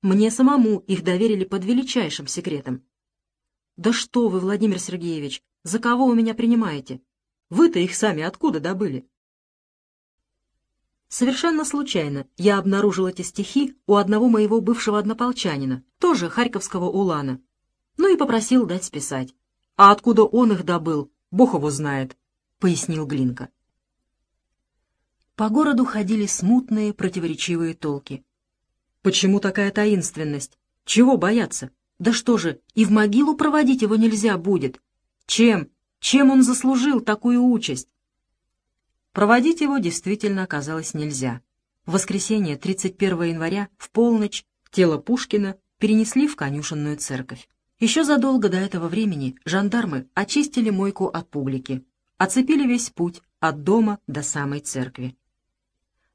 Мне самому их доверили под величайшим секретом. Да что вы, Владимир Сергеевич, за кого вы меня принимаете? Вы-то их сами откуда добыли? Совершенно случайно я обнаружил эти стихи у одного моего бывшего однополчанина, тоже харьковского улана, ну и попросил дать списать. А откуда он их добыл, бог его знает, — пояснил Глинка. По городу ходили смутные, противоречивые толки. Почему такая таинственность? Чего бояться? Да что же, и в могилу проводить его нельзя будет. Чем? Чем он заслужил такую участь? Проводить его действительно оказалось нельзя. В воскресенье, 31 января, в полночь, тело Пушкина перенесли в конюшенную церковь. Еще задолго до этого времени жандармы очистили мойку от публики, оцепили весь путь от дома до самой церкви.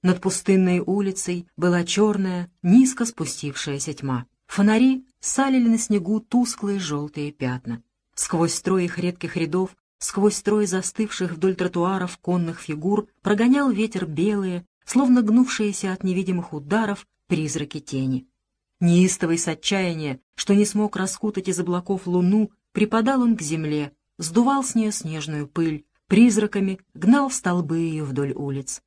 Над пустынной улицей была черная, низко спустившаяся тьма. Фонари салили на снегу тусклые желтые пятна. Сквозь строй их редких рядов сквозь строй застывших вдоль тротуаров конных фигур прогонял ветер белые, словно гнувшиеся от невидимых ударов призраки тени. Неистовый с отчаяния, что не смог раскутать из облаков луну, припадал он к земле, сдувал с нее снежную пыль, призраками гнал столбы ее вдоль улиц.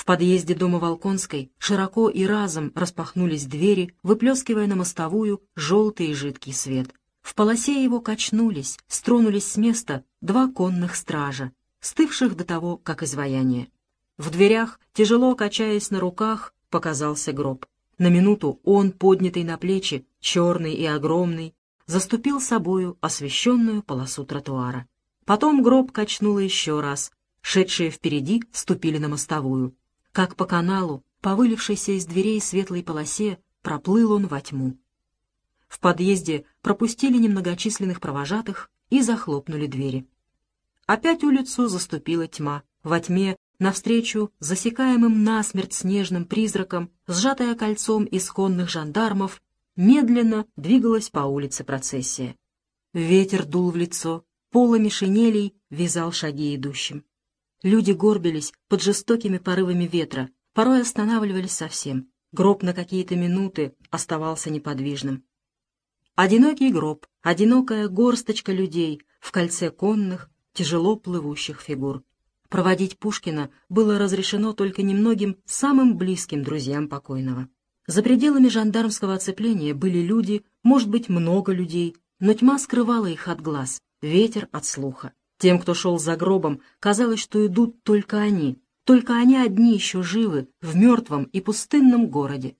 В подъезде дома Волконской широко и разом распахнулись двери, выплескивая на мостовую желтый и жидкий свет. В полосе его качнулись, стронулись с места два конных стража, стывших до того, как изваяние. В дверях, тяжело качаясь на руках, показался гроб. На минуту он, поднятый на плечи, черный и огромный, заступил собою освещенную полосу тротуара. Потом гроб качнуло еще раз. Шедшие впереди вступили на мостовую. Как по каналу, по вылившейся из дверей светлой полосе, проплыл он во тьму. В подъезде пропустили немногочисленных провожатых и захлопнули двери. Опять улицу заступила тьма. Во тьме, навстречу засекаемым насмерть снежным призраком, сжатая кольцом исходных жандармов, медленно двигалась по улице процессия. Ветер дул в лицо, полами шинелей вязал шаги идущим. Люди горбились под жестокими порывами ветра, порой останавливались совсем. Гроб на какие-то минуты оставался неподвижным. Одинокий гроб, одинокая горсточка людей в кольце конных, тяжело плывущих фигур. Проводить Пушкина было разрешено только немногим самым близким друзьям покойного. За пределами жандармского оцепления были люди, может быть, много людей, но тьма скрывала их от глаз, ветер от слуха. Тем, кто шел за гробом, казалось, что идут только они, только они одни еще живы в мертвом и пустынном городе.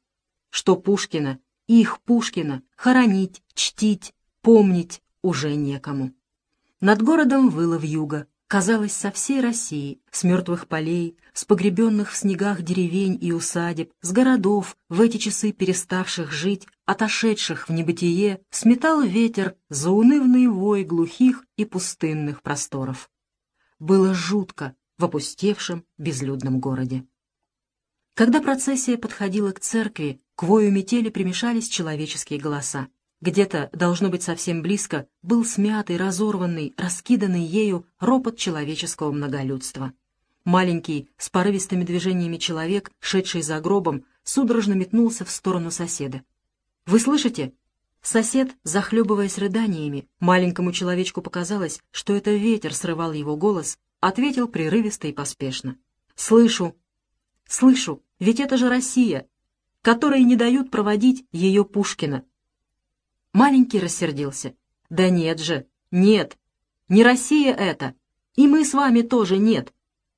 Что Пушкина их, Пушкина, хоронить, чтить, помнить уже некому. Над городом выла вьюга. Казалось, со всей России, с мертвых полей, с погребенных в снегах деревень и усадеб, с городов, в эти часы переставших жить, отошедших в небытие, сметал ветер заунывный вой глухих и пустынных просторов. Было жутко в опустевшем безлюдном городе. Когда процессия подходила к церкви, к вою метели примешались человеческие голоса. Где-то, должно быть совсем близко, был смятый, разорванный, раскиданный ею ропот человеческого многолюдства. Маленький, с порывистыми движениями человек, шедший за гробом, судорожно метнулся в сторону соседа. «Вы слышите?» Сосед, захлебываясь рыданиями, маленькому человечку показалось, что это ветер срывал его голос, ответил прерывисто и поспешно. «Слышу! Слышу! Ведь это же Россия! которые не дают проводить ее Пушкина. Маленький рассердился. «Да нет же, нет, не Россия это, и мы с вами тоже нет.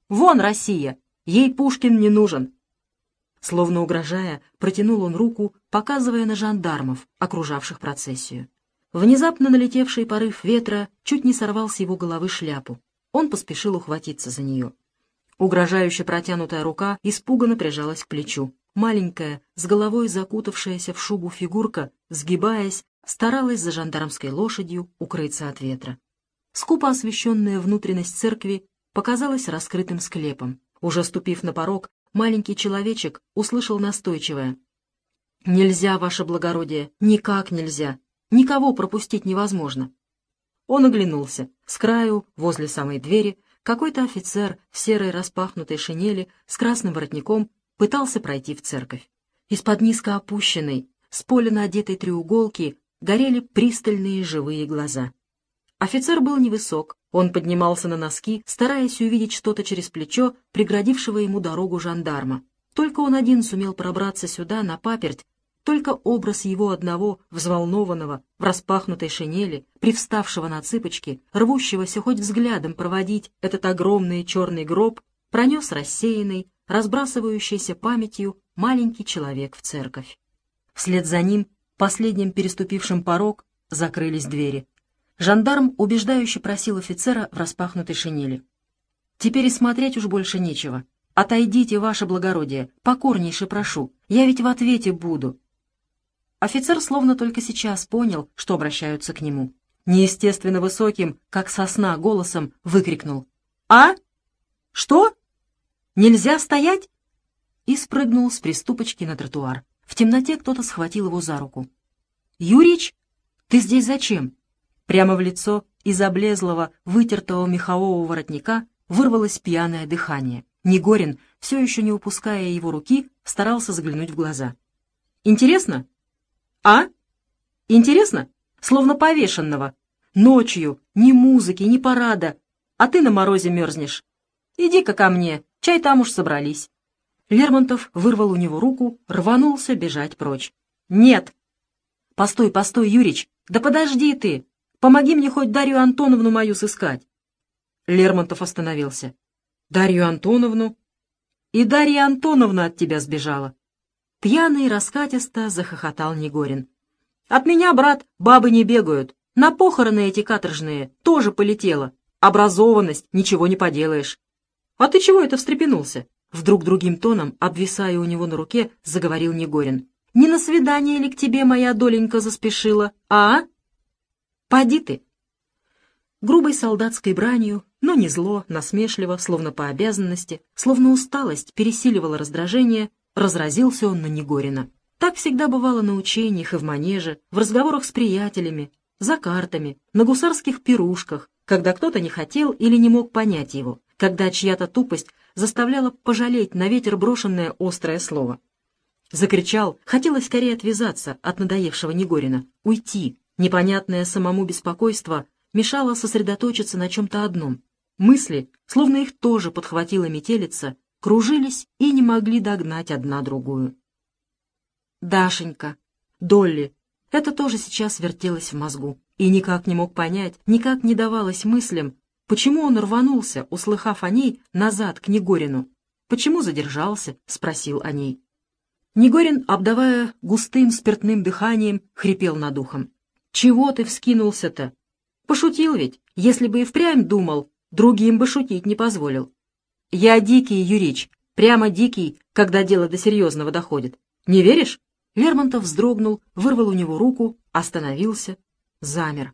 Вон Россия, ей Пушкин не нужен». Словно угрожая, протянул он руку, показывая на жандармов, окружавших процессию. Внезапно налетевший порыв ветра чуть не сорвал с его головы шляпу. Он поспешил ухватиться за нее. Угрожающе протянутая рука испуганно прижалась к плечу. Маленькая, с головой закутавшаяся в шубу фигурка, сгибаясь, старалась за жандармской лошадью укрыться от ветра. Скупо освещенная внутренность церкви показалась раскрытым склепом. Уже ступив на порог, маленький человечек услышал настойчивое. «Нельзя, ваше благородие, никак нельзя. Никого пропустить невозможно». Он оглянулся. С краю, возле самой двери, какой-то офицер в серой распахнутой шинели с красным воротником пытался пройти в церковь. Из-под низко опущенной, с поля одетой треуголки горели пристальные живые глаза. Офицер был невысок, он поднимался на носки, стараясь увидеть что-то через плечо, преградившего ему дорогу жандарма. Только он один сумел пробраться сюда, на паперть, только образ его одного, взволнованного, в распахнутой шинели, привставшего на цыпочки, рвущегося хоть взглядом проводить этот огромный черный гроб, пронес рассеянный, разбрасывающийся памятью маленький человек в церковь. Вслед за ним, последним переступившим порог, закрылись двери. Жандарм убеждающе просил офицера в распахнутой шинели. «Теперь и смотреть уж больше нечего. Отойдите, ваше благородие, покорнейше прошу. Я ведь в ответе буду». Офицер словно только сейчас понял, что обращаются к нему. Неестественно высоким, как сосна, голосом выкрикнул. «А? Что? Нельзя стоять?» И спрыгнул с приступочки на тротуар. В темноте кто-то схватил его за руку. «Юрич, ты здесь зачем?» Прямо в лицо из облезлого, вытертого мехового воротника вырвалось пьяное дыхание. Негорин, все еще не упуская его руки, старался заглянуть в глаза. «Интересно?» «А? Интересно? Словно повешенного. Ночью ни музыки, ни парада, а ты на морозе мерзнешь. Иди-ка ко мне, чай там уж собрались». Лермонтов вырвал у него руку, рванулся бежать прочь. «Нет!» «Постой, постой, Юрич! Да подожди ты! Помоги мне хоть Дарью Антоновну мою сыскать!» Лермонтов остановился. «Дарью Антоновну?» «И Дарья Антоновна от тебя сбежала!» Пьяный раскатисто захохотал Негорин. «От меня, брат, бабы не бегают. На похороны эти каторжные тоже полетела. Образованность, ничего не поделаешь. А ты чего это встрепенулся?» Вдруг другим тоном, обвисая у него на руке, заговорил Негорин. «Не на свидание ли к тебе моя доленька заспешила, а? Поди ты!» Грубой солдатской бранью, но не зло, насмешливо, словно по обязанности, словно усталость пересиливала раздражение, разразился он на Негорина. Так всегда бывало на учениях и в манеже, в разговорах с приятелями, за картами, на гусарских пирушках, когда кто-то не хотел или не мог понять его, когда чья-то тупость заставляла пожалеть на ветер брошенное острое слово. Закричал, хотелось скорее отвязаться от надоевшего Негорина, уйти. Непонятное самому беспокойство мешало сосредоточиться на чем-то одном. Мысли, словно их тоже подхватила метелица, кружились и не могли догнать одна другую. Дашенька, Долли, это тоже сейчас вертелось в мозгу, и никак не мог понять, никак не давалось мыслям, Почему он рванулся, услыхав о ней, назад к Негорину? Почему задержался? — спросил о ней. Негорин, обдавая густым спиртным дыханием, хрипел над ухом. «Чего ты вскинулся-то? Пошутил ведь. Если бы и впрямь думал, другим бы шутить не позволил. Я дикий, Юрич, прямо дикий, когда дело до серьезного доходит. Не веришь?» Лермонтов вздрогнул, вырвал у него руку, остановился, замер.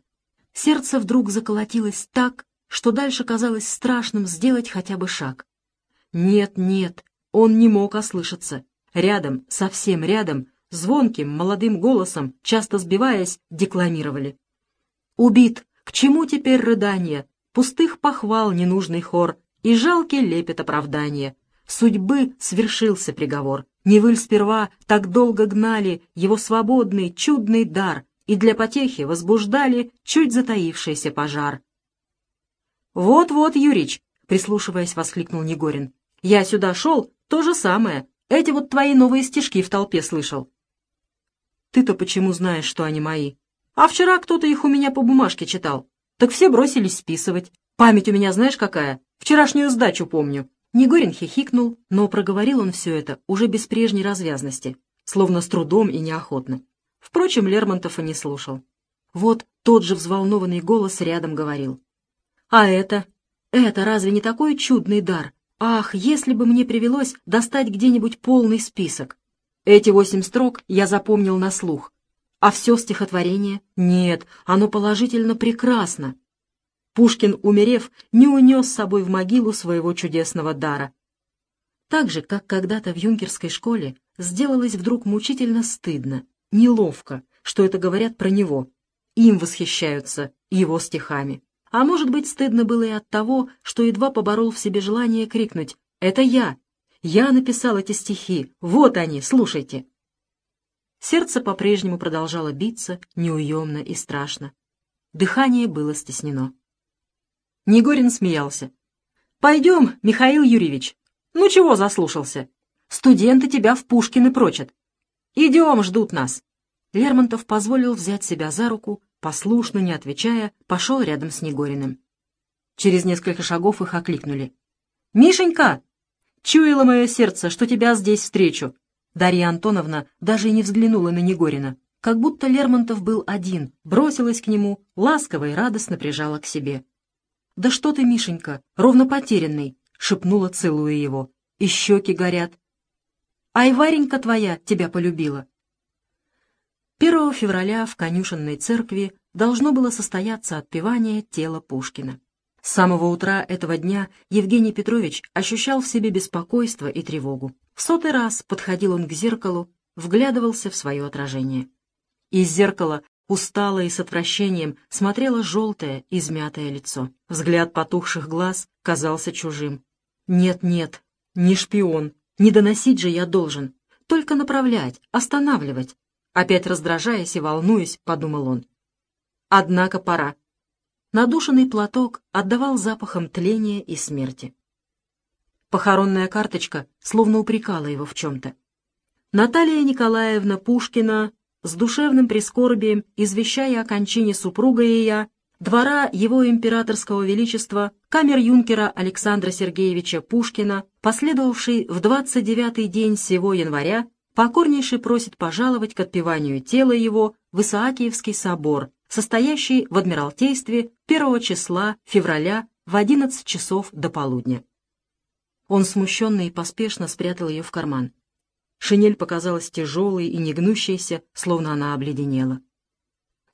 Сердце вдруг заколотилось так, что дальше казалось страшным сделать хотя бы шаг. Нет, нет, он не мог ослышаться. Рядом, совсем рядом, звонким молодым голосом, часто сбиваясь, декламировали. «Убит! К чему теперь рыдание? Пустых похвал ненужный хор и жалкий лепет оправдания. Судьбы свершился приговор. Невыль сперва так долго гнали его свободный, чудный дар и для потехи возбуждали чуть затаившийся пожар. «Вот-вот, Юрич!» — прислушиваясь, воскликнул Негорин. «Я сюда шел, то же самое. Эти вот твои новые стишки в толпе слышал». «Ты-то почему знаешь, что они мои? А вчера кто-то их у меня по бумажке читал. Так все бросились списывать. Память у меня знаешь какая? Вчерашнюю сдачу помню». Негорин хихикнул, но проговорил он все это уже без прежней развязности, словно с трудом и неохотно. Впрочем, Лермонтов и не слушал. Вот тот же взволнованный голос рядом говорил. А это? Это разве не такой чудный дар? Ах, если бы мне привелось достать где-нибудь полный список. Эти восемь строк я запомнил на слух. А все стихотворение? Нет, оно положительно прекрасно. Пушкин, умерев, не унес с собой в могилу своего чудесного дара. Так же, как когда-то в юнкерской школе, сделалось вдруг мучительно стыдно, неловко, что это говорят про него. Им восхищаются, его стихами. А может быть, стыдно было и от того, что едва поборол в себе желание крикнуть «Это я! Я написал эти стихи! Вот они, слушайте!» Сердце по-прежнему продолжало биться неуемно и страшно. Дыхание было стеснено. Негорин смеялся. «Пойдем, Михаил Юрьевич. Ну чего заслушался? Студенты тебя в Пушкины прочат. Идем, ждут нас». Лермонтов позволил взять себя за руку, послушно, не отвечая, пошел рядом с Негориным. Через несколько шагов их окликнули. «Мишенька! Чуяло мое сердце, что тебя здесь встречу. Дарья Антоновна даже и не взглянула на Негорина. Как будто Лермонтов был один, бросилась к нему, ласково и радостно прижала к себе. «Да что ты, Мишенька, ровно потерянный!» — шепнула, целуя его. «И щеки горят. Ай, Варенька твоя тебя полюбила!» 1 февраля в конюшенной церкви должно было состояться отпевание тела Пушкина. С самого утра этого дня Евгений Петрович ощущал в себе беспокойство и тревогу. В сотый раз подходил он к зеркалу, вглядывался в свое отражение. Из зеркала устало и с отвращением смотрело желтое, измятое лицо. Взгляд потухших глаз казался чужим. «Нет-нет, не шпион, не доносить же я должен, только направлять, останавливать». Опять раздражаясь и волнуясь, подумал он. Однако пора. Надушенный платок отдавал запахом тления и смерти. Похоронная карточка словно упрекала его в чем-то. Наталья Николаевна Пушкина с душевным прискорбием, извещая о кончине супруга ее, двора его императорского величества, камер-юнкера Александра Сергеевича Пушкина, последовавший в 29-й день сего января, покорнейше просит пожаловать к отпеванию тела его в Исаакиевский собор, состоящий в Адмиралтействе 1 числа февраля в 11 часов до полудня. Он смущенно и поспешно спрятал ее в карман. Шинель показалась тяжелой и негнущейся, словно она обледенела.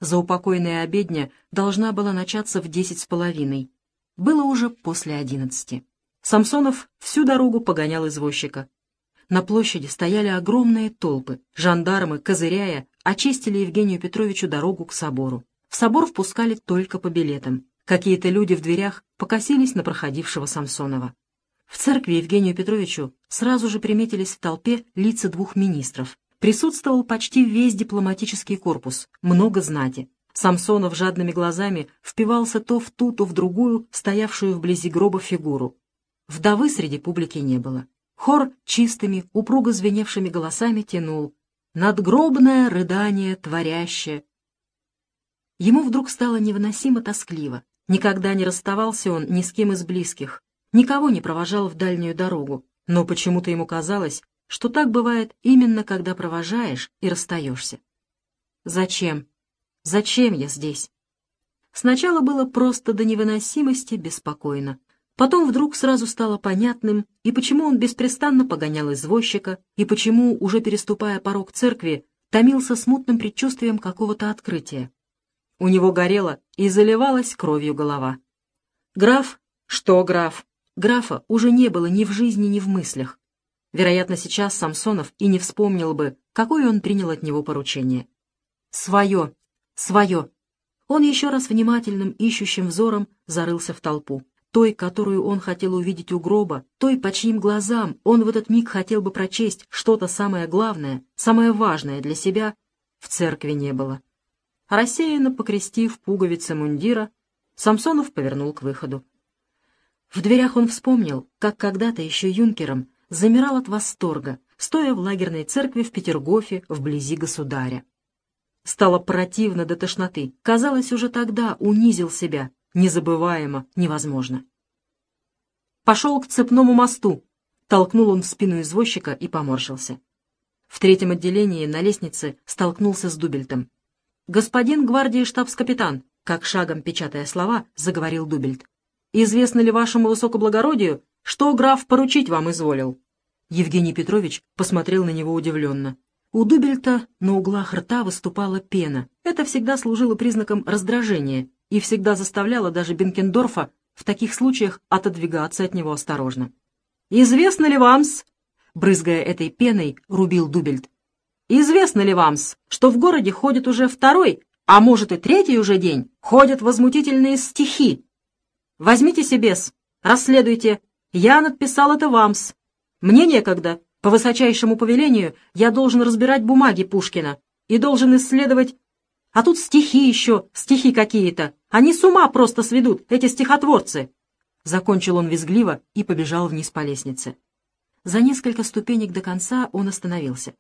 Заупокойная обедня должна была начаться в десять с половиной. Было уже после одиннадцати. Самсонов всю дорогу погонял извозчика. На площади стояли огромные толпы. Жандармы, козыряя, очистили Евгению Петровичу дорогу к собору. В собор впускали только по билетам. Какие-то люди в дверях покосились на проходившего Самсонова. В церкви Евгению Петровичу сразу же приметились в толпе лица двух министров. Присутствовал почти весь дипломатический корпус, много знати. Самсонов жадными глазами впивался то в ту, то в другую, стоявшую вблизи гроба фигуру. Вдовы среди публики не было. Хор чистыми, упруго звеневшими голосами тянул «Надгробное рыдание творящее». Ему вдруг стало невыносимо тоскливо. Никогда не расставался он ни с кем из близких, никого не провожал в дальнюю дорогу, но почему-то ему казалось, что так бывает именно когда провожаешь и расстаешься. Зачем? Зачем я здесь? Сначала было просто до невыносимости беспокойно. Потом вдруг сразу стало понятным, и почему он беспрестанно погонял извозчика, и почему, уже переступая порог церкви, томился смутным предчувствием какого-то открытия. У него горела и заливалась кровью голова. Граф? Что граф? Графа уже не было ни в жизни, ни в мыслях. Вероятно, сейчас Самсонов и не вспомнил бы, какое он принял от него поручение. Свое, свое. Он еще раз внимательным, ищущим взором зарылся в толпу той, которую он хотел увидеть у гроба, той, по чьим глазам он в этот миг хотел бы прочесть что-то самое главное, самое важное для себя, в церкви не было. Рассеянно покрестив пуговицы мундира, Самсонов повернул к выходу. В дверях он вспомнил, как когда-то еще юнкером замирал от восторга, стоя в лагерной церкви в Петергофе вблизи государя. Стало противно до тошноты. Казалось, уже тогда унизил себя, незабываемо, невозможно. «Пошел к цепному мосту!» — толкнул он в спину извозчика и поморщился. В третьем отделении на лестнице столкнулся с Дубельтом. «Господин гвардии штабс-капитан», как шагом печатая слова, заговорил Дубельт. «Известно ли вашему высокоблагородию, что граф поручить вам изволил?» Евгений Петрович посмотрел на него удивленно. У Дубельта на углах рта выступала пена. Это всегда служило признаком раздражения, и всегда заставляла даже Бенкендорфа в таких случаях отодвигаться от него осторожно. «Известно ли вам-с?» брызгая этой пеной, рубил Дубельт. «Известно ли вам-с, что в городе ходит уже второй, а может и третий уже день, ходят возмутительные стихи? Возьмите себе-с, расследуйте. Я надписал это вам-с. Мне некогда, По высочайшему повелению я должен разбирать бумаги Пушкина и должен исследовать... А тут стихи еще, стихи какие-то. Они с ума просто сведут, эти стихотворцы!» Закончил он визгливо и побежал вниз по лестнице. За несколько ступенек до конца он остановился.